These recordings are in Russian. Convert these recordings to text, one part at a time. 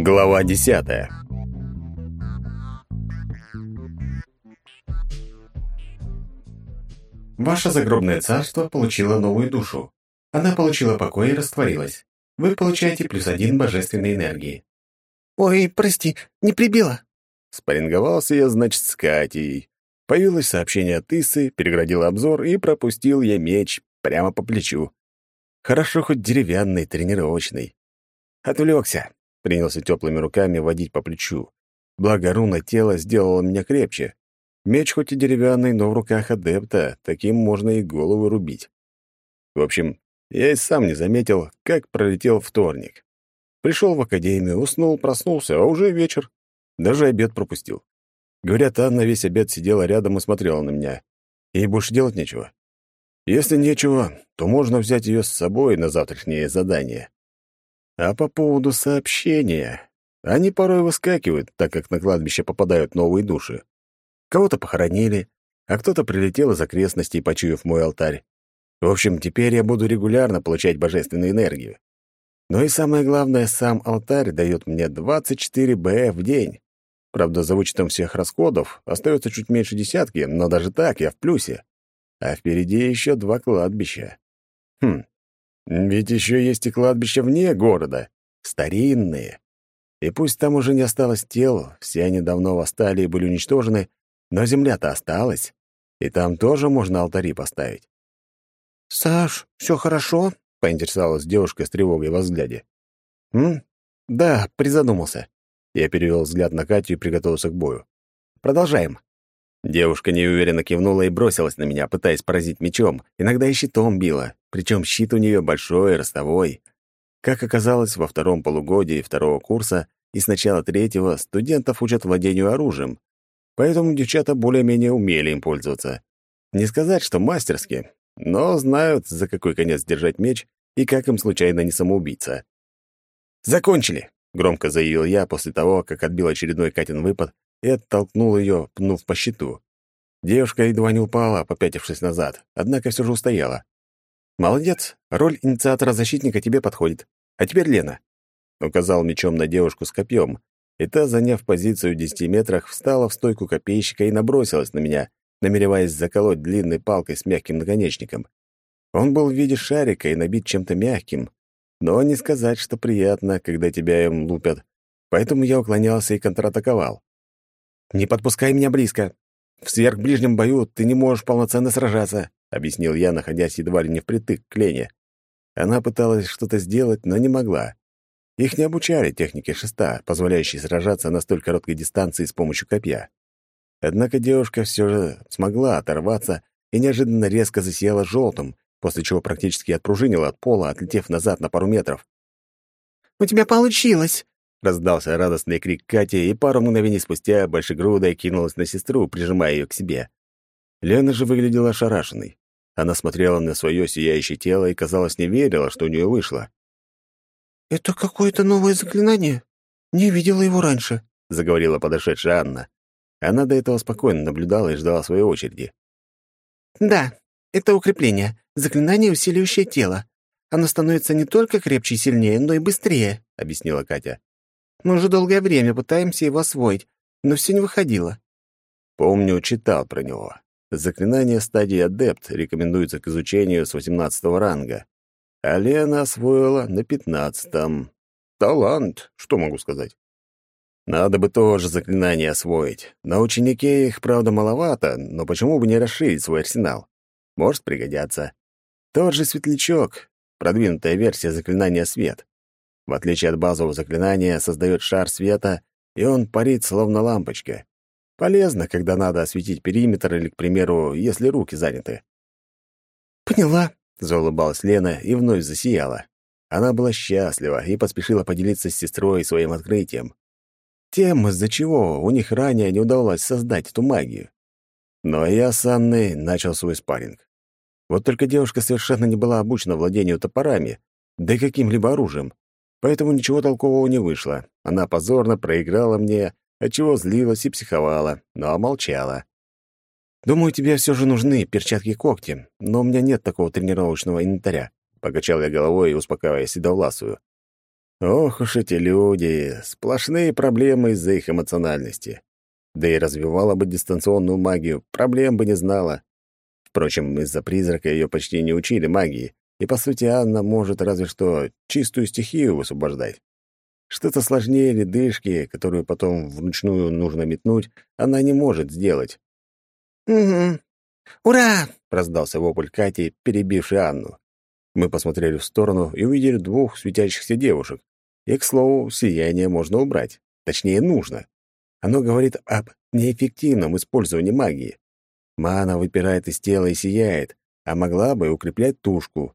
Глава десятая Ваше загробное царство получило новую душу. Она получила покой и растворилась. Вы получаете плюс один божественной энергии. «Ой, прости, не прибила». Спарринговался я, значит, с Катей. Появилось сообщение от Исы, переградил обзор и пропустил я меч прямо по плечу. Хорошо хоть деревянный, тренировочный. Отвлекся, принялся теплыми руками водить по плечу. Благо руна тела сделала меня крепче. Меч хоть и деревянный, но в руках адепта, таким можно и голову рубить. В общем, я и сам не заметил, как пролетел вторник. Пришел в академию, уснул, проснулся, а уже вечер. Даже обед пропустил. Говорят, Анна весь обед сидела рядом и смотрела на меня. Ей больше делать нечего. Если нечего, то можно взять ее с собой на завтрашнее задание. А по поводу сообщения... Они порой выскакивают, так как на кладбище попадают новые души. Кого-то похоронили, а кто-то прилетел из окрестностей, почуяв мой алтарь. В общем, теперь я буду регулярно получать божественную энергию. Но и самое главное, сам алтарь дает мне 24 БФ в день. Правда, за вычетом всех расходов остается чуть меньше десятки, но даже так я в плюсе. А впереди еще два кладбища. Хм, ведь еще есть и кладбища вне города, старинные. И пусть там уже не осталось тел, все они давно восстали и были уничтожены, но земля-то осталась, и там тоже можно алтари поставить. «Саш, все хорошо?» — поинтересовалась девушка с тревогой во взгляде. «М? Да, призадумался». Я перевел взгляд на Катю и приготовился к бою. «Продолжаем». Девушка неуверенно кивнула и бросилась на меня, пытаясь поразить мечом. Иногда и щитом била, причем щит у нее большой, ростовой. Как оказалось, во втором полугодии второго курса и с начала третьего студентов учат владению оружием, поэтому девчата более-менее умели им пользоваться. Не сказать, что мастерски, но знают, за какой конец держать меч и как им случайно не самоубийца. «Закончили!» — громко заявил я после того, как отбил очередной Катин выпад и оттолкнул ее, пнув по щиту. Девушка едва не упала, попятившись назад, однако все же устояла. «Молодец, роль инициатора-защитника тебе подходит. А теперь Лена». Указал мечом на девушку с копьем, и та, заняв позицию в десяти метрах, встала в стойку копейщика и набросилась на меня, намереваясь заколоть длинной палкой с мягким наконечником. Он был в виде шарика и набит чем-то мягким, но не сказать, что приятно, когда тебя им лупят, поэтому я уклонялся и контратаковал. «Не подпускай меня близко. В сверхближнем бою ты не можешь полноценно сражаться», — объяснил я, находясь едва ли не впритык к Лене. Она пыталась что-то сделать, но не могла. Их не обучали технике шеста, позволяющей сражаться на столь короткой дистанции с помощью копья. Однако девушка все же смогла оторваться и неожиданно резко засияла желтым, после чего практически отпружинила от пола, отлетев назад на пару метров. «У тебя получилось!» — раздался радостный крик Кати, и пару мгновений спустя большегрудая кинулась на сестру, прижимая ее к себе. Лена же выглядела ошарашенной. Она смотрела на свое сияющее тело и, казалось, не верила, что у нее вышло. «Это какое-то новое заклинание? Не видела его раньше», — заговорила подошедшая Анна. Она до этого спокойно наблюдала и ждала своей очереди. «Да, это укрепление, заклинание, усиливающее тело. Оно становится не только крепче и сильнее, но и быстрее», — объяснила Катя. «Мы уже долгое время пытаемся его освоить, но все не выходило». Помню, читал про него. Заклинание стадии адепт рекомендуется к изучению с 18 ранга. А Лена освоила на пятнадцатом. Талант, что могу сказать. Надо бы тоже заклинания освоить. На ученике их, правда, маловато, но почему бы не расширить свой арсенал? Может пригодятся. Тот же светлячок, продвинутая версия заклинания свет. В отличие от базового заклинания, создает шар света, и он парит, словно лампочка. Полезно, когда надо осветить периметр или, к примеру, если руки заняты. «Поняла», Заулыбалась Лена и вновь засияла. Она была счастлива и поспешила поделиться с сестрой своим открытием. Тем, из-за чего у них ранее не удалось создать эту магию. Но я с Анной начал свой спарринг. Вот только девушка совершенно не была обучена владению топорами, да и каким-либо оружием. Поэтому ничего толкового не вышло. Она позорно проиграла мне, отчего злилась и психовала, но молчала. «Думаю, тебе все же нужны перчатки-когти, но у меня нет такого тренировочного инвентаря», — покачал я головой, успокаивая седовласую. Ох уж эти люди, сплошные проблемы из-за их эмоциональности. Да и развивала бы дистанционную магию, проблем бы не знала. Впрочем, из-за призрака ее почти не учили магии, и, по сути, Анна может разве что чистую стихию высвобождать. Что-то сложнее ледышки, которую потом вручную нужно метнуть, она не может сделать. «Угу. Ура!» — раздался вопль Кати, перебивший Анну. Мы посмотрели в сторону и увидели двух светящихся девушек. И, к слову, сияние можно убрать. Точнее, нужно. Оно говорит об неэффективном использовании магии. Мана выпирает из тела и сияет, а могла бы укреплять тушку.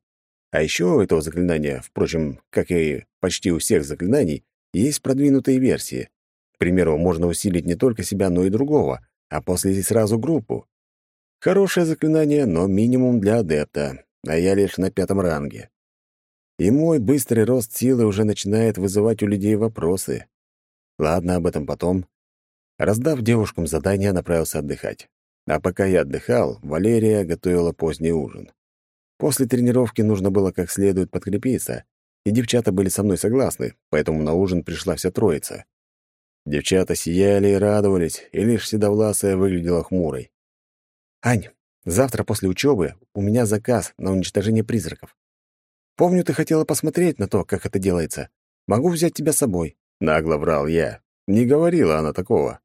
А еще у этого заклинания, впрочем, как и почти у всех заклинаний, есть продвинутые версии. К примеру, можно усилить не только себя, но и другого, а после сразу группу. Хорошее заклинание, но минимум для адепта, а я лишь на пятом ранге. И мой быстрый рост силы уже начинает вызывать у людей вопросы. Ладно, об этом потом. Раздав девушкам задание, направился отдыхать. А пока я отдыхал, Валерия готовила поздний ужин. После тренировки нужно было как следует подкрепиться, и девчата были со мной согласны, поэтому на ужин пришла вся троица. Девчата сияли и радовались, и лишь седовласая выглядела хмурой. «Ань, завтра после учебы у меня заказ на уничтожение призраков. Помню, ты хотела посмотреть на то, как это делается. Могу взять тебя с собой», — нагло врал я. Не говорила она такого.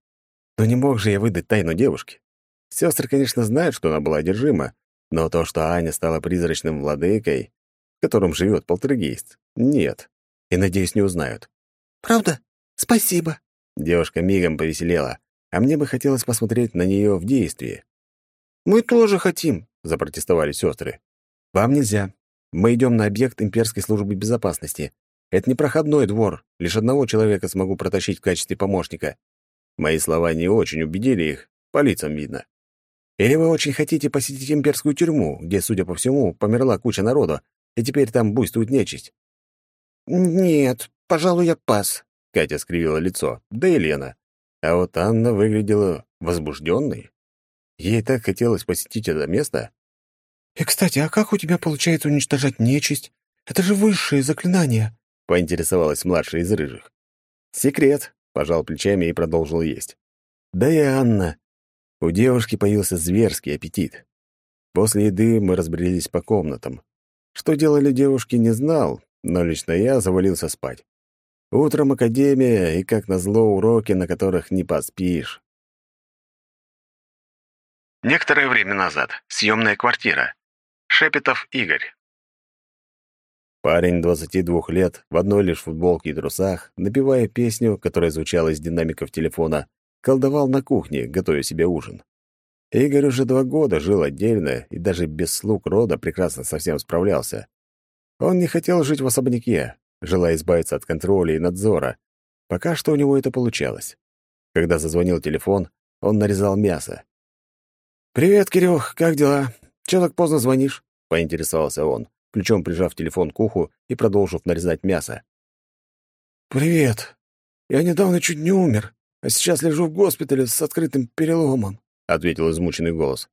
Но не мог же я выдать тайну девушки. Сестры, конечно, знают, что она была одержима, но то, что Аня стала призрачным владыкой, в котором живет полтергейст, нет. И, надеюсь, не узнают. «Правда? Спасибо». Девушка мигом повеселела, а мне бы хотелось посмотреть на нее в действии. «Мы тоже хотим», — запротестовали сестры. «Вам нельзя. Мы идем на объект имперской службы безопасности. Это не проходной двор. Лишь одного человека смогу протащить в качестве помощника». Мои слова не очень убедили их, по лицам видно. Или вы очень хотите посетить имперскую тюрьму, где, судя по всему, померла куча народа, и теперь там буйствует нечисть?» «Нет, пожалуй, я пас», — Катя скривила лицо, да и Лена. А вот Анна выглядела возбужденной. Ей так хотелось посетить это место. «И, кстати, а как у тебя получается уничтожать нечисть? Это же высшее заклинание», — поинтересовалась младшая из рыжих. «Секрет», — пожал плечами и продолжил есть. «Да и Анна, у девушки появился зверский аппетит. После еды мы разбрелись по комнатам. Что делали девушки, не знал, но лично я завалился спать. Утром академия и, как назло, уроки, на которых не поспишь. Некоторое время назад. Съемная квартира. Шепетов Игорь. Парень 22 лет, в одной лишь футболке и трусах, напевая песню, которая звучала из динамиков телефона, колдовал на кухне, готовя себе ужин. Игорь уже два года жил отдельно и даже без слуг рода прекрасно со всем справлялся. Он не хотел жить в особняке, желая избавиться от контроля и надзора. Пока что у него это получалось. Когда зазвонил телефон, он нарезал мясо. «Привет, Кирюх, как дела? Чего так поздно звонишь?» — поинтересовался он, ключом прижав телефон к уху и продолжив нарезать мясо. «Привет. Я недавно чуть не умер а сейчас лежу в госпитале с открытым переломом», — ответил измученный голос.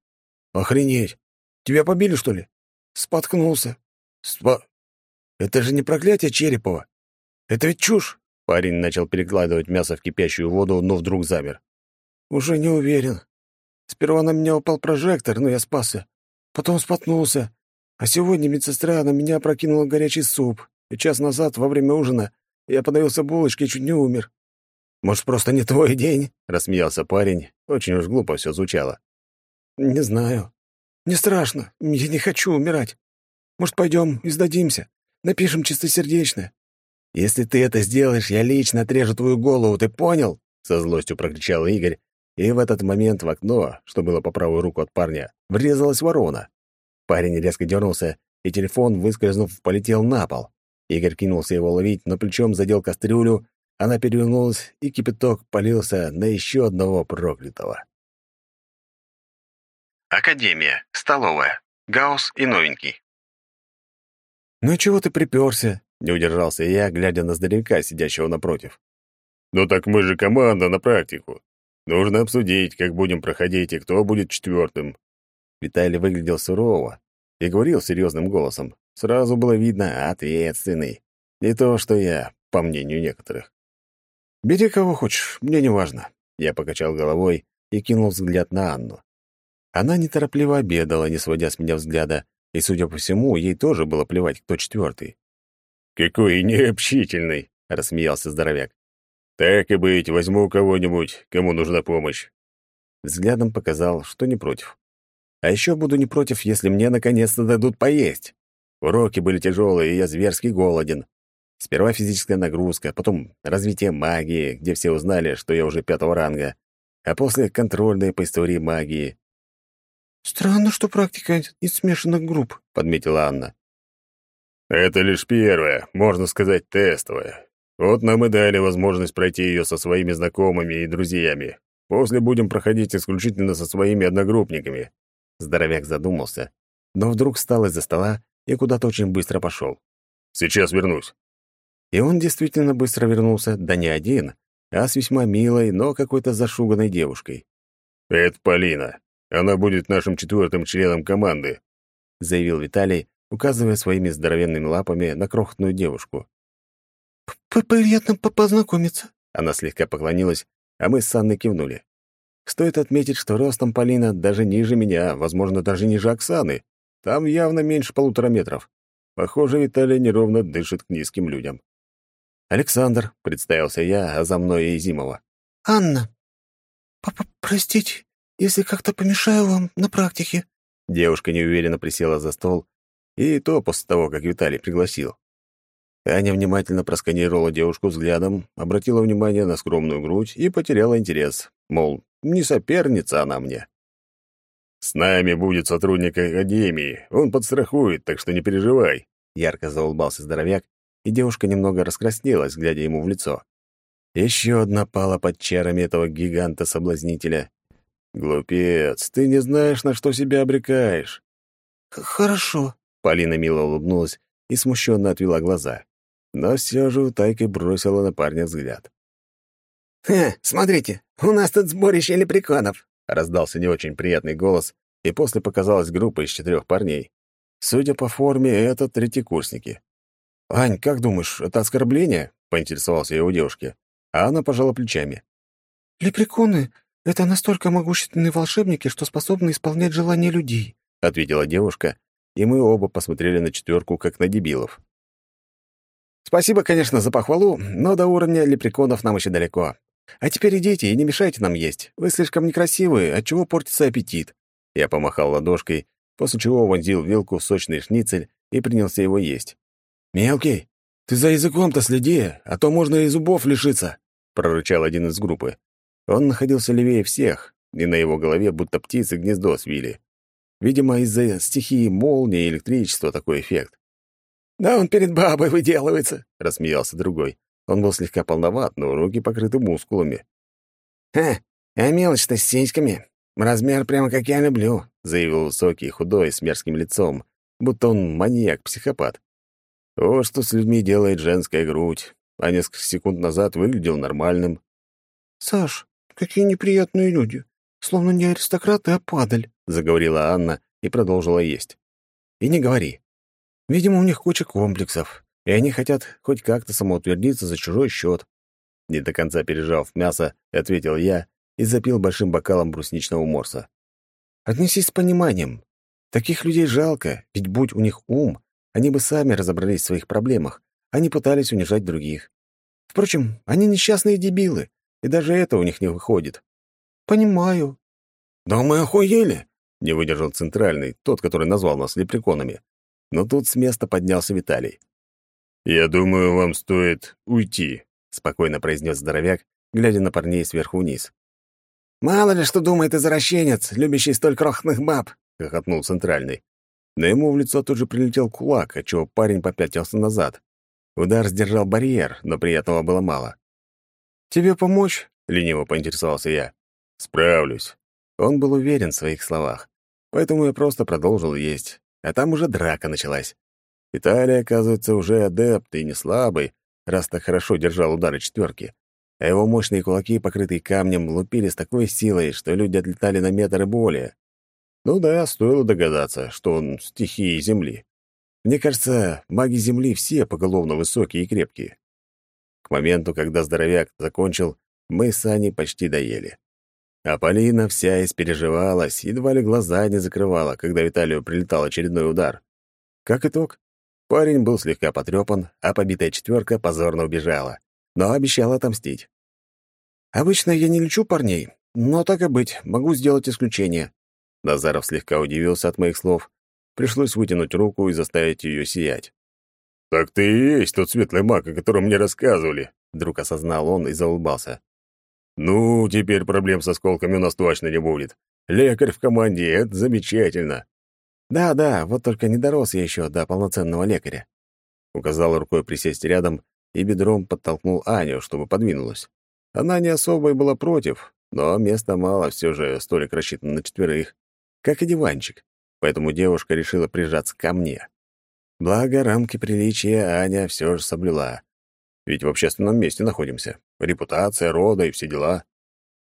«Охренеть! Тебя побили, что ли?» «Споткнулся». «Спа... Это же не проклятие Черепова. Это ведь чушь!» Парень начал перекладывать мясо в кипящую воду, но вдруг замер. «Уже не уверен. Сперва на меня упал прожектор, но я спасся. Потом споткнулся. А сегодня медсестра на меня прокинула горячий суп, и час назад, во время ужина, я подавился булочки и чуть не умер. Может, просто не твой день?» — рассмеялся парень. Очень уж глупо все звучало. «Не знаю. Не страшно. Я не хочу умирать. Может, пойдем и сдадимся? Напишем чистосердечно». «Если ты это сделаешь, я лично отрежу твою голову, ты понял?» — со злостью прокричал Игорь. И в этот момент в окно, что было по правую руку от парня, врезалась ворона. Парень резко дернулся, и телефон, выскользнув, полетел на пол. Игорь кинулся его ловить, но плечом задел кастрюлю, она перевернулась, и кипяток полился на еще одного проклятого. Академия, столовая, Гаус и новенький. «Ну чего ты приперся?» — не удержался я, глядя на здоровяка, сидящего напротив. «Ну так мы же команда на практику. Нужно обсудить, как будем проходить и кто будет четвертым». Виталий выглядел сурово и говорил серьезным голосом. Сразу было видно ответственный. Не то, что я, по мнению некоторых. «Бери кого хочешь, мне не важно». Я покачал головой и кинул взгляд на Анну. Она неторопливо обедала, не сводя с меня взгляда, и, судя по всему, ей тоже было плевать, кто четвертый. «Какой необщительный!» — рассмеялся здоровяк. «Так и быть, возьму кого-нибудь, кому нужна помощь». Взглядом показал, что не против. А еще буду не против, если мне наконец-то дадут поесть. Уроки были тяжелые, и я зверски голоден. Сперва физическая нагрузка, потом развитие магии, где все узнали, что я уже пятого ранга, а после контрольные по истории магии. «Странно, что практика из смешанных групп», — подметила Анна. «Это лишь первая, можно сказать, тестовая. Вот нам и дали возможность пройти ее со своими знакомыми и друзьями. После будем проходить исключительно со своими одногруппниками. Здоровяк задумался, но вдруг встал из-за стола и куда-то очень быстро пошел. «Сейчас вернусь». И он действительно быстро вернулся, да не один, а с весьма милой, но какой-то зашуганной девушкой. «Это Полина. Она будет нашим четвертым членом команды», — заявил Виталий, указывая своими здоровенными лапами на крохотную девушку. «Приятно познакомиться». Она слегка поклонилась, а мы с Анной кивнули. Стоит отметить, что ростом Полина даже ниже меня, возможно, даже ниже Оксаны. Там явно меньше полутора метров. Похоже, Виталий неровно дышит к низким людям. «Александр», — представился я, а за мной и Изимова. «Анна, папа, простите, если как-то помешаю вам на практике». Девушка неуверенно присела за стол, и то после того, как Виталий пригласил. Аня внимательно просканировала девушку взглядом, обратила внимание на скромную грудь и потеряла интерес. Мол, не соперница она мне. «С нами будет сотрудник Академии. Он подстрахует, так что не переживай», — ярко заулыбался здоровяк, и девушка немного раскраснелась, глядя ему в лицо. Еще одна пала под чарами этого гиганта-соблазнителя. «Глупец, ты не знаешь, на что себя обрекаешь». «Хорошо», — Полина мило улыбнулась и смущенно отвела глаза но все же утайкой бросила на парня взгляд. «Ха, смотрите, у нас тут сборище лепреконов!» — раздался не очень приятный голос, и после показалась группа из четырех парней. Судя по форме, это третьекурсники. «Ань, как думаешь, это оскорбление?» — поинтересовался я у девушки, а она пожала плечами. «Лепреконы — это настолько могущественные волшебники, что способны исполнять желания людей», — ответила девушка, и мы оба посмотрели на четверку, как на дебилов. Спасибо, конечно, за похвалу, но до уровня лепреконов нам еще далеко. А теперь идите и не мешайте нам есть. Вы слишком некрасивые, отчего портится аппетит». Я помахал ладошкой, после чего вонзил вилку в сочный шницель и принялся его есть. «Мелкий, ты за языком-то следи, а то можно и зубов лишиться», — прорычал один из группы. Он находился левее всех, и на его голове будто птицы гнездо свили. Видимо, из-за стихии молнии и электричества такой эффект. «Да он перед бабой выделывается», — рассмеялся другой. Он был слегка полноват, но руки покрыты мускулами. «Ха, а мелочь-то с сиськами. Размер прямо как я люблю», — заявил высокий, худой, с мерзким лицом, будто он маньяк-психопат. Вот что с людьми делает женская грудь, а несколько секунд назад выглядел нормальным. «Саш, какие неприятные люди. Словно не аристократы, а падаль», — заговорила Анна и продолжила есть. «И не говори. Видимо, у них куча комплексов, и они хотят хоть как-то самоутвердиться за чужой счет. Не до конца пережав мясо, ответил я и запил большим бокалом брусничного морса. Отнесись с пониманием. Таких людей жалко, ведь будь у них ум, они бы сами разобрались в своих проблемах, а не пытались унижать других. Впрочем, они несчастные дебилы, и даже это у них не выходит. Понимаю. Да мы охуели, не выдержал центральный, тот, который назвал нас лепреконами но тут с места поднялся Виталий. «Я думаю, вам стоит уйти», — спокойно произнес здоровяк, глядя на парней сверху вниз. «Мало ли что думает извращенец, любящий столь крохотных баб», — хохотнул центральный. Но ему в лицо тут же прилетел кулак, отчего парень попятился назад. Удар сдержал барьер, но приятного было мало. «Тебе помочь?» — лениво поинтересовался я. «Справлюсь». Он был уверен в своих словах, поэтому я просто продолжил есть, а там уже драка началась. Виталий, оказывается, уже адепт и не слабый, раз так хорошо держал удары четверки. А его мощные кулаки, покрытые камнем, лупили с такой силой, что люди отлетали на метр и более. Ну да, стоило догадаться, что он стихии Земли. Мне кажется, маги Земли все поголовно высокие и крепкие. К моменту, когда здоровяк закончил, мы с Аней почти доели. А Полина вся испереживалась, едва ли глаза не закрывала, когда Виталию прилетал очередной удар. Как итог, парень был слегка потрепан, а побитая четверка позорно убежала, но обещала отомстить. «Обычно я не лечу парней, но так и быть, могу сделать исключение». Назаров слегка удивился от моих слов. Пришлось вытянуть руку и заставить ее сиять. «Так ты и есть тот светлый маг, о котором мне рассказывали», — вдруг осознал он и заулыбался. «Ну, теперь проблем с осколками у нас точно не будет. Лекарь в команде — это замечательно». «Да-да, вот только не дорос я еще до полноценного лекаря». Указал рукой присесть рядом и бедром подтолкнул Аню, чтобы подвинулась. Она не особо и была против, но места мало, все же столик рассчитан на четверых, как и диванчик, поэтому девушка решила прижаться ко мне. Благо, рамки приличия Аня все же соблюла. Ведь в общественном месте находимся. Репутация, рода и все дела.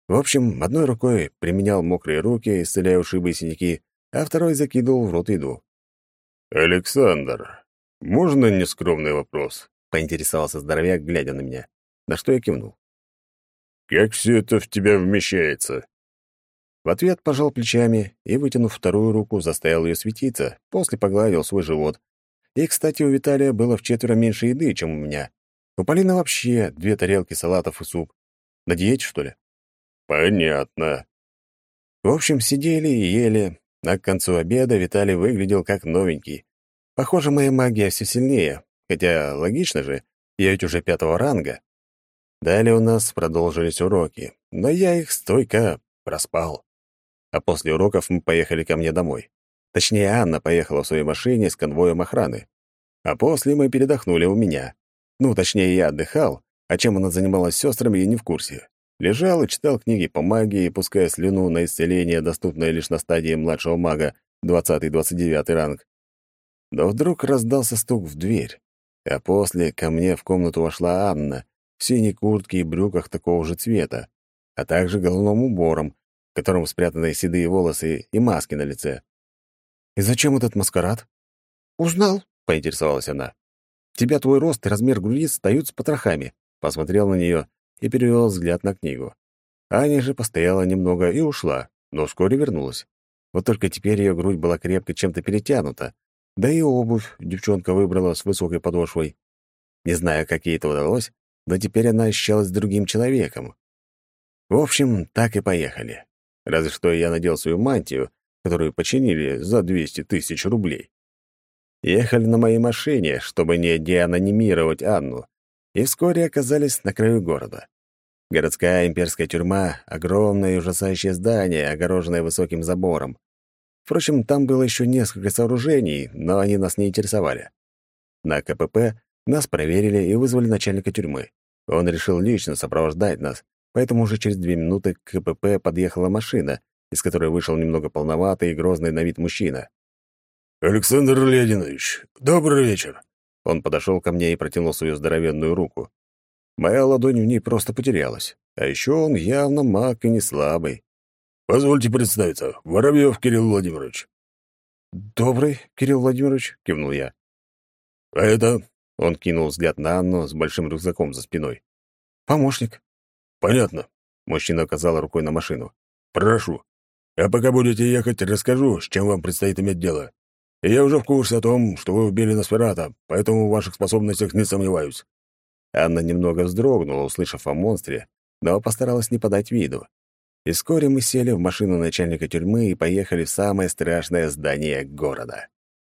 В общем, одной рукой применял мокрые руки, исцеляя ушибы и синяки, а второй закидывал в рот еду. «Александр, можно нескромный вопрос?» — поинтересовался здоровяк, глядя на меня, на что я кивнул. «Как все это в тебя вмещается?» В ответ пожал плечами и, вытянув вторую руку, заставил ее светиться, после погладил свой живот. И, кстати, у Виталия было в четверо меньше еды, чем у меня. У Полины вообще две тарелки салатов и суп. На диете, что ли? Понятно. В общем, сидели и ели, а к концу обеда Виталий выглядел как новенький. Похоже, моя магия все сильнее, хотя логично же, я ведь уже пятого ранга. Далее у нас продолжились уроки, но я их стойко проспал. А после уроков мы поехали ко мне домой. Точнее, Анна поехала в своей машине с конвоем охраны. А после мы передохнули у меня. Ну, точнее, я отдыхал, а чем она занималась с сестрами, я не в курсе. Лежал и читал книги по магии, пуская слюну на исцеление, доступное лишь на стадии младшего мага, 20-29 ранг. Но вдруг раздался стук в дверь, а после ко мне в комнату вошла Анна в синей куртке и брюках такого же цвета, а также головным убором, в котором спрятаны седые волосы и маски на лице. «И зачем этот маскарад?» «Узнал», — поинтересовалась она тебя твой рост и размер груди стают с потрохами», посмотрел на нее и перевел взгляд на книгу. Аня же постояла немного и ушла, но вскоре вернулась. Вот только теперь ее грудь была крепко чем-то перетянута, да и обувь девчонка выбрала с высокой подошвой. Не знаю, как ей это удалось, но теперь она ощущалась другим человеком. В общем, так и поехали. Разве что я надел свою мантию, которую починили за 200 тысяч рублей. Ехали на моей машине, чтобы не деанонимировать Анну, и вскоре оказались на краю города. Городская имперская тюрьма — огромное и ужасающее здание, огороженное высоким забором. Впрочем, там было еще несколько сооружений, но они нас не интересовали. На КПП нас проверили и вызвали начальника тюрьмы. Он решил лично сопровождать нас, поэтому уже через две минуты к КПП подъехала машина, из которой вышел немного полноватый и грозный на вид мужчина. «Александр Леонидович, добрый вечер!» Он подошел ко мне и протянул свою здоровенную руку. Моя ладонь в ней просто потерялась. А еще он явно маг и не слабый. «Позвольте представиться, Воробьев Кирилл Владимирович». «Добрый, Кирилл Владимирович», — кивнул я. «А это...» — он кинул взгляд на Анну с большим рюкзаком за спиной. «Помощник». «Понятно», — мужчина указал рукой на машину. «Прошу. А пока будете ехать, расскажу, с чем вам предстоит иметь дело я уже в курсе о том, что вы убили Носферата, поэтому в ваших способностях не сомневаюсь». Анна немного вздрогнула, услышав о монстре, но постаралась не подать виду. И вскоре мы сели в машину начальника тюрьмы и поехали в самое страшное здание города.